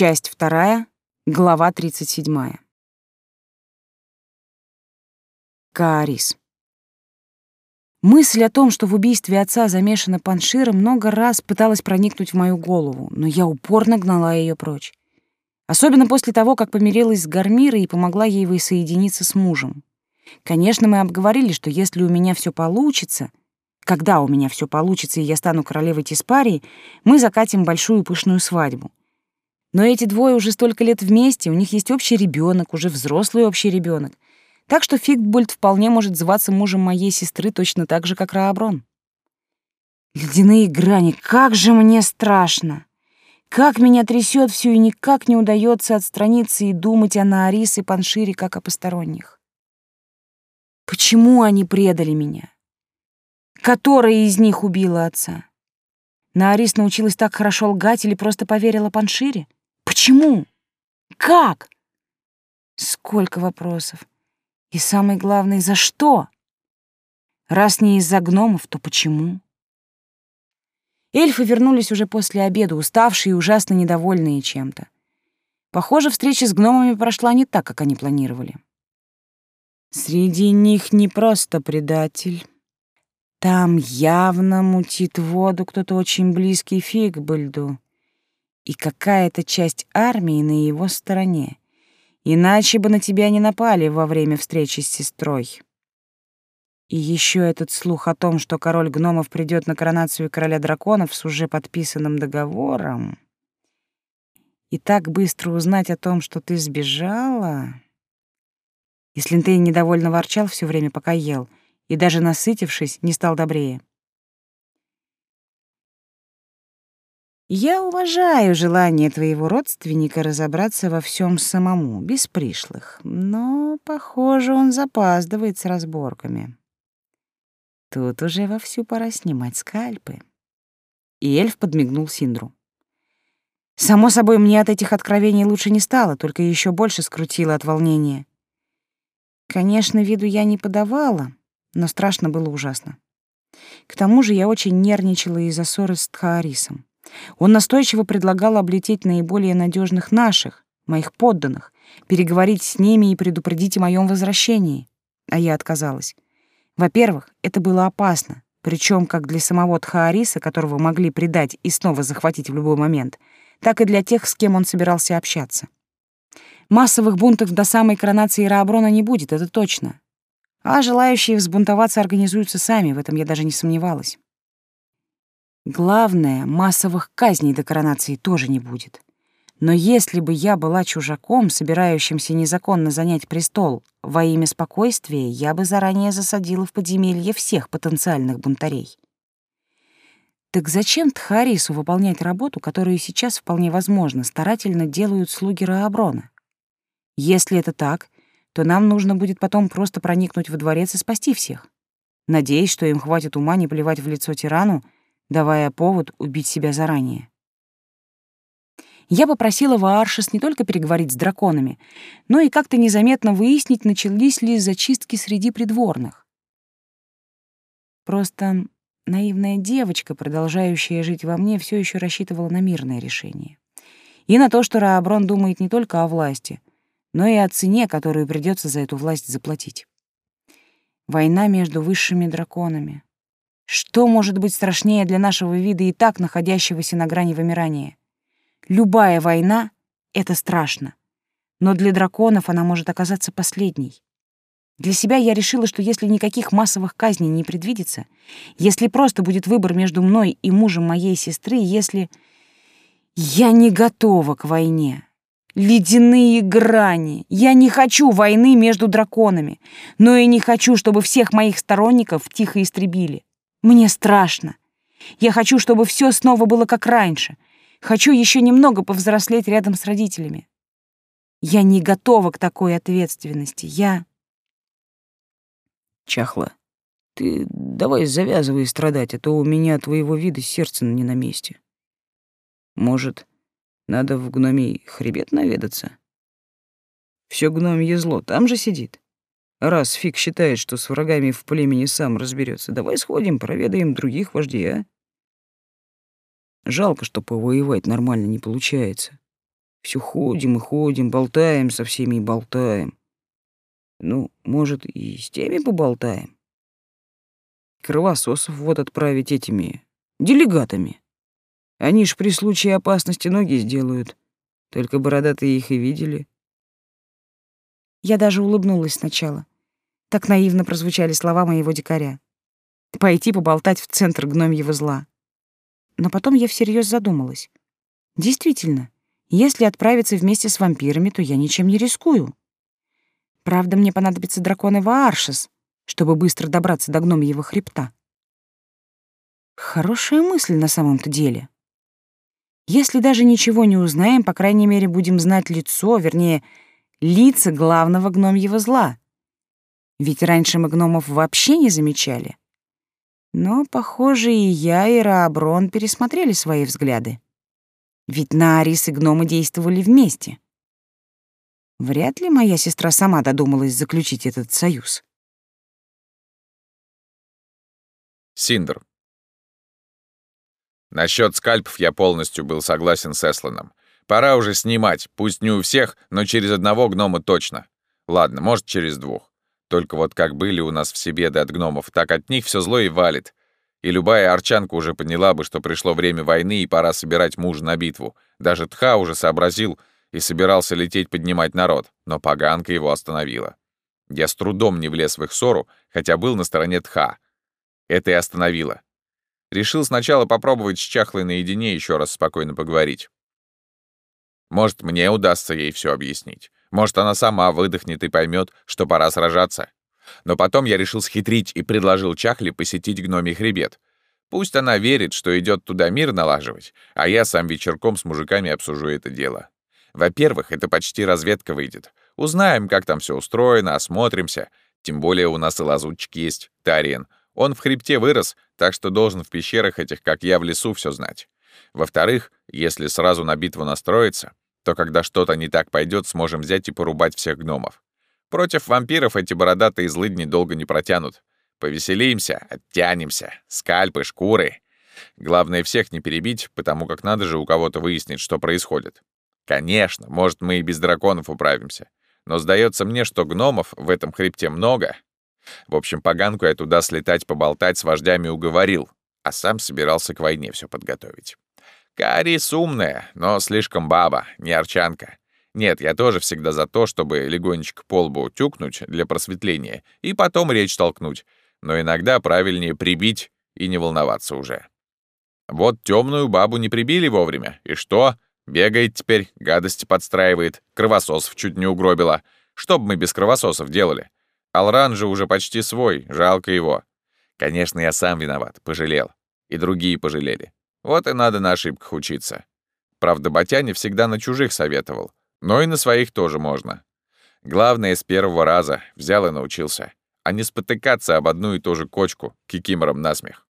Часть вторая, глава 37. Каарис. Мысль о том, что в убийстве отца замешана Паншира, много раз пыталась проникнуть в мою голову, но я упорно гнала ее прочь. Особенно после того, как помирилась с Гармирой и помогла ей воссоединиться с мужем. Конечно, мы обговорили, что если у меня все получится, когда у меня все получится и я стану королевой Тиспарии, мы закатим большую пышную свадьбу. Но эти двое уже столько лет вместе, у них есть общий ребенок, уже взрослый общий ребенок. Так что Фигбольд вполне может зваться мужем моей сестры точно так же, как Рааброн. Ледяные грани, как же мне страшно! Как меня трясет все и никак не удается отстраниться и думать о Наарис и Паншире как о посторонних. Почему они предали меня? Которая из них убила отца? Наарис научилась так хорошо лгать или просто поверила Паншире? Почему? Как? Сколько вопросов. И самое главное, за что? Раз не из-за гномов, то почему? Эльфы вернулись уже после обеда, уставшие и ужасно недовольные чем-то. Похоже, встреча с гномами прошла не так, как они планировали. Среди них не просто предатель. Там явно мутит воду кто-то очень близкий Фигбальду и какая-то часть армии на его стороне. Иначе бы на тебя не напали во время встречи с сестрой. И еще этот слух о том, что король гномов придет на коронацию короля драконов с уже подписанным договором. И так быстро узнать о том, что ты сбежала... Если ты недовольно ворчал все время, пока ел, и даже насытившись, не стал добрее. Я уважаю желание твоего родственника разобраться во всем самому, без пришлых, но, похоже, он запаздывает с разборками. Тут уже вовсю пора снимать скальпы. И эльф подмигнул Синдру. Само собой, мне от этих откровений лучше не стало, только еще больше скрутило от волнения. Конечно, виду я не подавала, но страшно было ужасно. К тому же я очень нервничала из-за ссоры с Тхаарисом. Он настойчиво предлагал облететь наиболее надежных наших, моих подданных, переговорить с ними и предупредить о моем возвращении. А я отказалась. Во-первых, это было опасно, причем как для самого Тхаариса, которого могли предать и снова захватить в любой момент, так и для тех, с кем он собирался общаться. Массовых бунтов до самой коронации Рааброна не будет, это точно. А желающие взбунтоваться организуются сами, в этом я даже не сомневалась. Главное, массовых казней до коронации тоже не будет. Но если бы я была чужаком, собирающимся незаконно занять престол, во имя спокойствия я бы заранее засадила в подземелье всех потенциальных бунтарей. Так зачем Тхарису выполнять работу, которую сейчас вполне возможно старательно делают слуги Рааброна? Если это так, то нам нужно будет потом просто проникнуть во дворец и спасти всех. Надеюсь, что им хватит ума не плевать в лицо тирану, давая повод убить себя заранее. Я попросила Вааршес не только переговорить с драконами, но и как-то незаметно выяснить, начались ли зачистки среди придворных. Просто наивная девочка, продолжающая жить во мне, все еще рассчитывала на мирное решение. И на то, что Рааброн думает не только о власти, но и о цене, которую придется за эту власть заплатить. Война между высшими драконами, что может быть страшнее для нашего вида и так находящегося на грани вымирания? Любая война — это страшно. Но для драконов она может оказаться последней. Для себя я решила, что если никаких массовых казней не предвидится, если просто будет выбор между мной и мужем моей сестры, если... Я не готова к войне. Ледяные грани. Я не хочу войны между драконами, но и не хочу, чтобы всех моих сторонников тихо истребили. Мне страшно. Я хочу, чтобы все снова было как раньше. Хочу еще немного повзрослеть рядом с родителями. Я не готова к такой ответственности. Я... Чахла, ты давай завязывай страдать, а то у меня твоего вида сердце не на месте. Может, надо в гномий хребет наведаться? Все гномье зло там же сидит. Раз Фиг считает, что с врагами в племени сам разберется, давай сходим, проведаем других вождей, а? Жалко, что повоевать нормально не получается. Все ходим и ходим, болтаем со всеми и болтаем. Ну, может, и с теми поболтаем? Кровососов вот отправить этими делегатами. Они ж при случае опасности ноги сделают. Только бородатые их и видели. Я даже улыбнулась сначала. Так наивно прозвучали слова моего дикаря. Пойти поболтать в центр гномьего зла. Но потом я всерьез задумалась. Действительно, если отправиться вместе с вампирами, то я ничем не рискую. Правда, мне понадобится дракон Вааршес, чтобы быстро добраться до гномьего хребта. Хорошая мысль на самом-то деле. Если даже ничего не узнаем, по крайней мере, будем знать лицо, вернее, лица главного гномьего зла. Ведь раньше мы гномов вообще не замечали. Но, похоже, и я, и Рааброн пересмотрели свои взгляды. Ведь на Арис и гномы действовали вместе. Вряд ли моя сестра сама додумалась заключить этот союз. Синдр. Насчет скальпов я полностью был согласен с Эсланом. Пора уже снимать, пусть не у всех, но через одного гнома точно. Ладно, может, через двух. Только вот как были у нас все беды от гномов, так от них все зло и валит. И любая арчанка уже поняла бы, что пришло время войны и пора собирать мужа на битву. Даже Тха уже сообразил и собирался лететь поднимать народ, но поганка его остановила. Я с трудом не влез в их ссору, хотя был на стороне Тха. Это и остановило. Решил сначала попробовать с Чахлой наедине еще раз спокойно поговорить. Может, мне удастся ей все объяснить. Может, она сама выдохнет и поймет, что пора сражаться. Но потом я решил схитрить и предложил Чахле посетить гномий хребет. Пусть она верит, что идет туда мир налаживать, а я сам вечерком с мужиками обсужу это дело. Во-первых, это почти разведка выйдет. Узнаем, как там все устроено, осмотримся. Тем более у нас и лазутчик есть, Тариен. Он в хребте вырос, так что должен в пещерах этих, как я, в лесу все знать. Во-вторых, если сразу на битву настроиться, то когда что-то не так пойдет, сможем взять и порубать всех гномов. Против вампиров эти бородатые злыдни долго не протянут. Повеселимся, оттянемся, скальпы, шкуры. Главное, всех не перебить, потому как надо же у кого-то выяснить, что происходит. Конечно, может, мы и без драконов управимся. Но сдается мне, что гномов в этом хребте много, в общем, поганку я туда слетать поболтать с вождями уговорил, а сам собирался к войне все подготовить. Карис умная, но слишком баба, не арчанка. Нет, я тоже всегда за то, чтобы легонечко по лбу тюкнуть для просветления и потом речь толкнуть, но иногда правильнее прибить и не волноваться уже. Вот темную бабу не прибили вовремя, и что? Бегает теперь, гадости подстраивает, кровососов чуть не угробила. Что бы мы без кровососов делали? Алран же уже почти свой, жалко его. Конечно, я сам виноват, пожалел. И другие пожалели. Вот и надо на ошибках учиться. Правда, Батяне всегда на чужих советовал, но и на своих тоже можно. Главное, с первого раза взял и научился, а не спотыкаться об одну и ту же кочку, кикимором насмех.